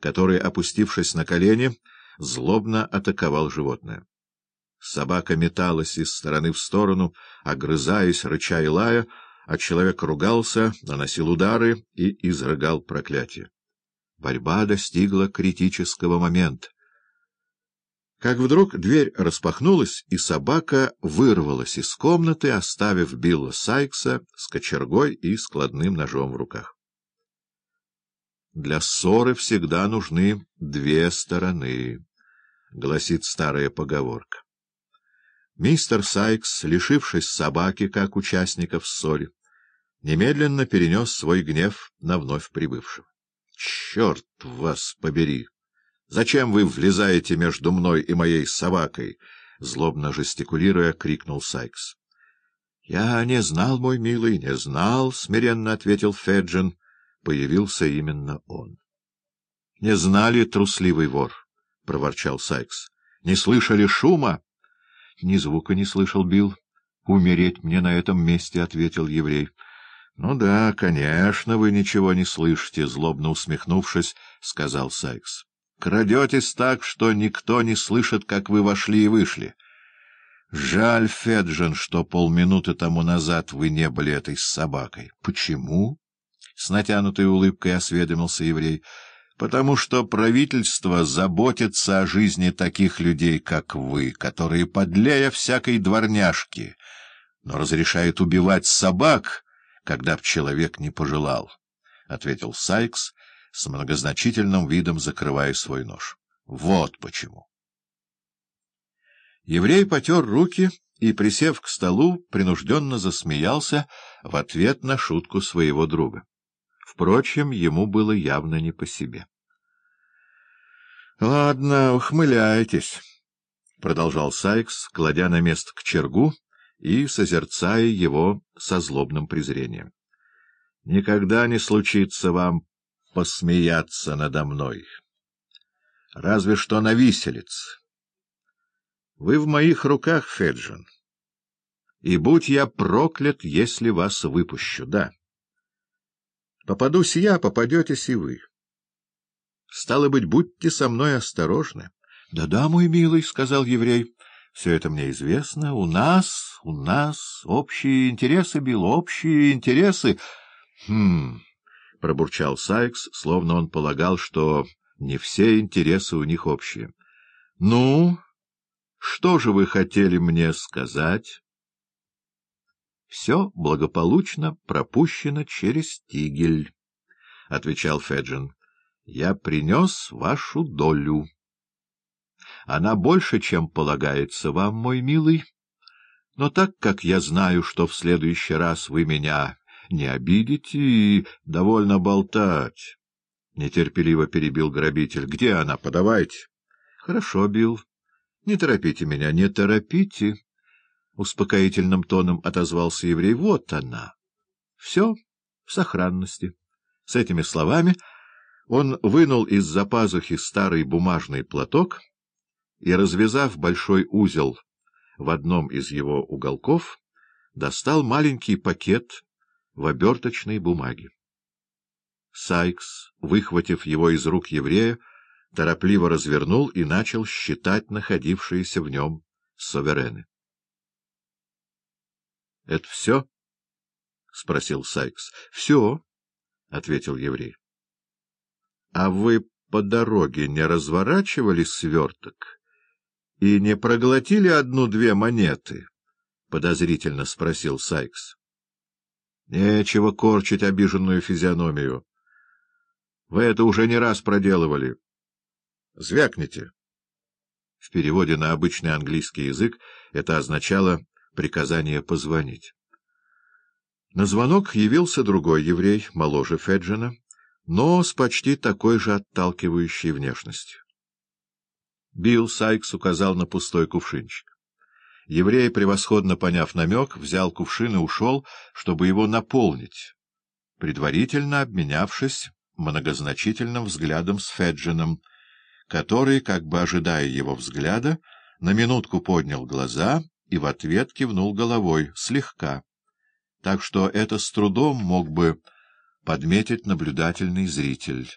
который, опустившись на колени, злобно атаковал животное. Собака металась из стороны в сторону, огрызаясь, рыча и лая, а человек ругался, наносил удары и изрыгал проклятие. Борьба достигла критического момента. Как вдруг дверь распахнулась, и собака вырвалась из комнаты, оставив Билла Сайкса с кочергой и складным ножом в руках. «Для ссоры всегда нужны две стороны», — гласит старая поговорка. Мистер Сайкс, лишившись собаки как участника в ссоре, немедленно перенес свой гнев на вновь прибывшего. — Черт вас побери! Зачем вы влезаете между мной и моей собакой? — злобно жестикулируя, крикнул Сайкс. — Я не знал, мой милый, не знал, — смиренно ответил Феджин. Появился именно он. — Не знали, трусливый вор, — проворчал Сайкс. — Не слышали шума? — Ни звука не слышал, Билл. — Умереть мне на этом месте, — ответил еврей. — Ну да, конечно, вы ничего не слышите, — злобно усмехнувшись, сказал Сайкс. Крадетесь так, что никто не слышит, как вы вошли и вышли. Жаль, Феджин, что полминуты тому назад вы не были этой собакой. — Почему? — с натянутой улыбкой осведомился еврей. — Потому что правительство заботится о жизни таких людей, как вы, которые подлее всякой дворняжки, но разрешает убивать собак, когда б человек не пожелал, — ответил Сайкс, с многозначительным видом закрывая свой нож. Вот почему. Еврей потер руки и, присев к столу, принужденно засмеялся в ответ на шутку своего друга. Впрочем, ему было явно не по себе. — Ладно, ухмыляйтесь, — продолжал Сайкс, кладя на место к чергу и созерцая его со злобным презрением. — Никогда не случится вам посмеяться надо мной. Разве что на виселице. Вы в моих руках, Феджин, и будь я проклят, если вас выпущу, да. Попадусь я, попадетесь и вы. Стало быть, будьте со мной осторожны. Да — Да-да, мой милый, — сказал еврей, — все это мне известно. У нас, у нас общие интересы, Билл, общие интересы. Хм... — пробурчал Сайкс, словно он полагал, что не все интересы у них общие. — Ну, что же вы хотели мне сказать? — Все благополучно пропущено через тигель, — отвечал Феджин. — Я принес вашу долю. Она больше, чем полагается вам, мой милый. Но так как я знаю, что в следующий раз вы меня не обидите и довольно болтать. Нетерпеливо перебил грабитель. — Где она? Подавайте. — Хорошо, Билл. Не торопите меня, не торопите. Успокоительным тоном отозвался еврей. — Вот она. Все в сохранности. С этими словами он вынул из-за пазухи старый бумажный платок и, развязав большой узел в одном из его уголков, достал маленький пакет в оберточной бумаге. Сайкс, выхватив его из рук еврея, торопливо развернул и начал считать находившиеся в нем суверены. — Это все? — спросил Сайкс. — Все, — ответил еврей. — А вы по дороге не разворачивали сверток и не проглотили одну-две монеты? — подозрительно спросил Сайкс. Нечего корчить обиженную физиономию. Вы это уже не раз проделывали. Звякните. В переводе на обычный английский язык это означало приказание позвонить. На звонок явился другой еврей, моложе Феджина, но с почти такой же отталкивающей внешностью. Билл Сайкс указал на пустой кувшинчик. Еврей, превосходно поняв намек, взял кувшин и ушел, чтобы его наполнить, предварительно обменявшись многозначительным взглядом с Феджином, который, как бы ожидая его взгляда, на минутку поднял глаза и в ответ кивнул головой, слегка, так что это с трудом мог бы подметить наблюдательный зритель.